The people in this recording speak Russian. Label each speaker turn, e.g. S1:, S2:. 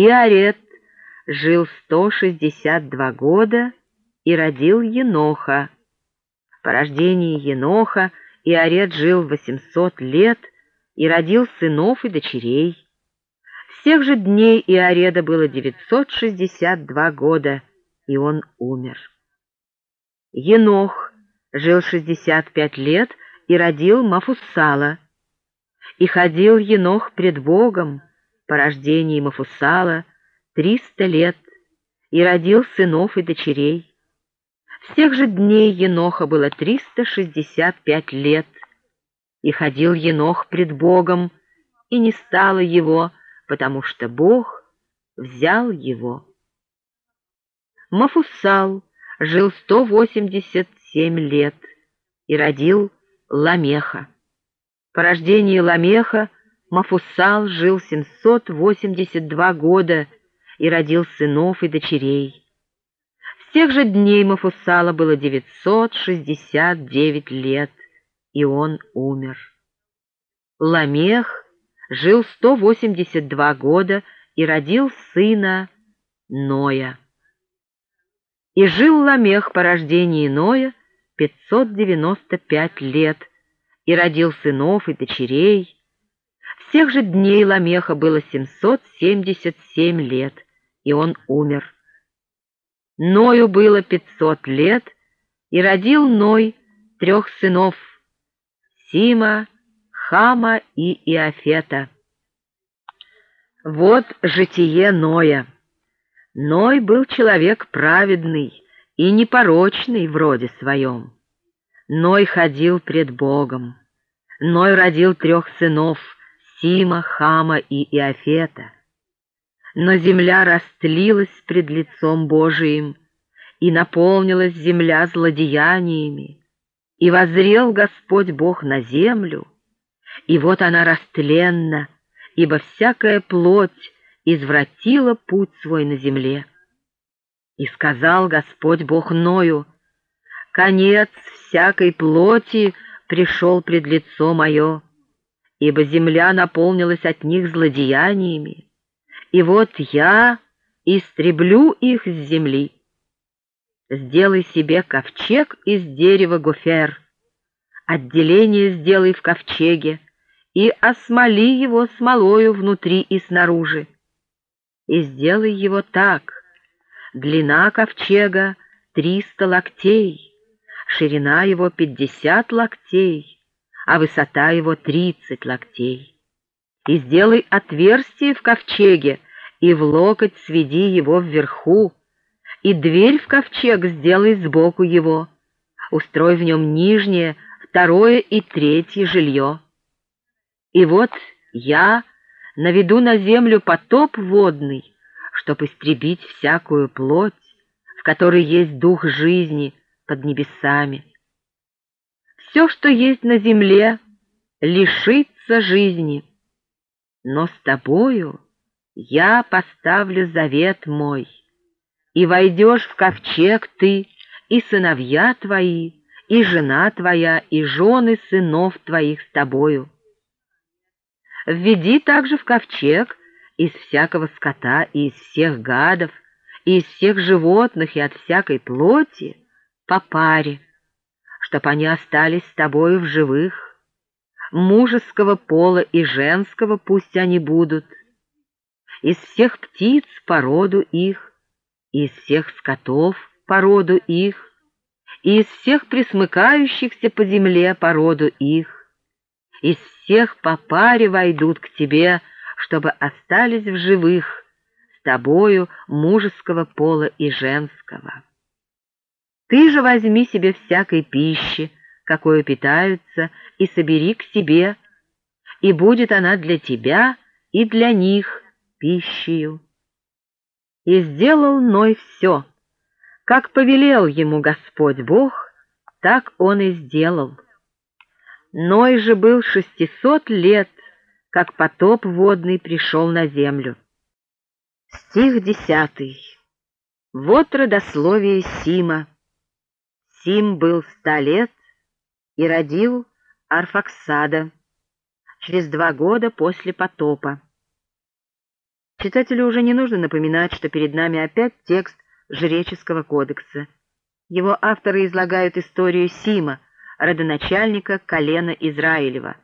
S1: Иарет жил 162 года и родил Еноха. По рождении Еноха Иарет жил 800 лет и родил сынов и дочерей. Всех же дней Иареда было 962 года, и он умер. Енох жил 65 лет и родил Мафусала. И ходил Енох пред Богом по рождении Мафусала триста лет и родил сынов и дочерей. Всех же дней Еноха было триста шестьдесят пять лет, и ходил Енох пред Богом, и не стало его, потому что Бог взял его. Мафусал жил сто восемьдесят семь лет и родил Ламеха. По рождении Ламеха Мафусал жил 782 года и родил сынов и дочерей. С тех же дней Мафусала было 969 лет, и он умер. Ламех жил 182 года и родил сына Ноя. И жил Ламех по рождении Ноя 595 лет, и родил сынов и дочерей. Всех же дней Ламеха было 777 лет, и он умер. Ною было 500 лет, и родил Ной трех сынов — Сима, Хама и Иофета. Вот житие Ноя. Ной был человек праведный и непорочный в роде своем. Ной ходил пред Богом. Ной родил трех сынов — Сима, Хама и Иофета. Но земля растлилась пред лицом Божиим, и наполнилась земля злодеяниями, и возрел Господь Бог на землю, и вот она растленна, ибо всякая плоть извратила путь свой на земле. И сказал Господь Бог Ною, «Конец всякой плоти пришел пред лицо мое, ибо земля наполнилась от них злодеяниями, и вот я истреблю их с земли. Сделай себе ковчег из дерева гофер, отделение сделай в ковчеге, и осмоли его смолою внутри и снаружи. И сделай его так, длина ковчега — триста локтей, ширина его пятьдесят локтей, а высота его тридцать локтей. И сделай отверстие в ковчеге, и в локоть сведи его вверху, и дверь в ковчег сделай сбоку его. Устрой в нем нижнее, второе и третье жилье. И вот я наведу на землю потоп водный, чтоб истребить всякую плоть, в которой есть дух жизни, под небесами. Все, что есть на земле, лишится жизни. Но с тобою я поставлю завет мой, и войдешь в ковчег ты, и сыновья твои, и жена твоя, и жены сынов твоих с тобою. Введи также в ковчег из всякого скота и из всех гадов, и из всех животных и от всякой плоти, по паре, чтоб они остались с тобою в живых. Мужеского пола и женского пусть они будут. Из всех птиц породу их, из всех скотов породу их, из всех присмыкающихся по земле породу их. Из всех по паре войдут к тебе, чтобы остались в живых, с тобою мужеского пола и женского. Ты же возьми себе всякой пищи, какой питаются, и собери к себе, и будет она для тебя и для них пищею. И сделал Ной все, как повелел ему Господь Бог, так он и сделал. Ной же был шестисот лет, как потоп водный пришел на землю. Стих десятый. Вот родословие Сима. Сим был ста лет и родил Арфаксада через два года после потопа. Читателю уже не нужно напоминать, что перед нами опять текст Жреческого кодекса. Его авторы излагают историю Сима, родоначальника колена Израилева.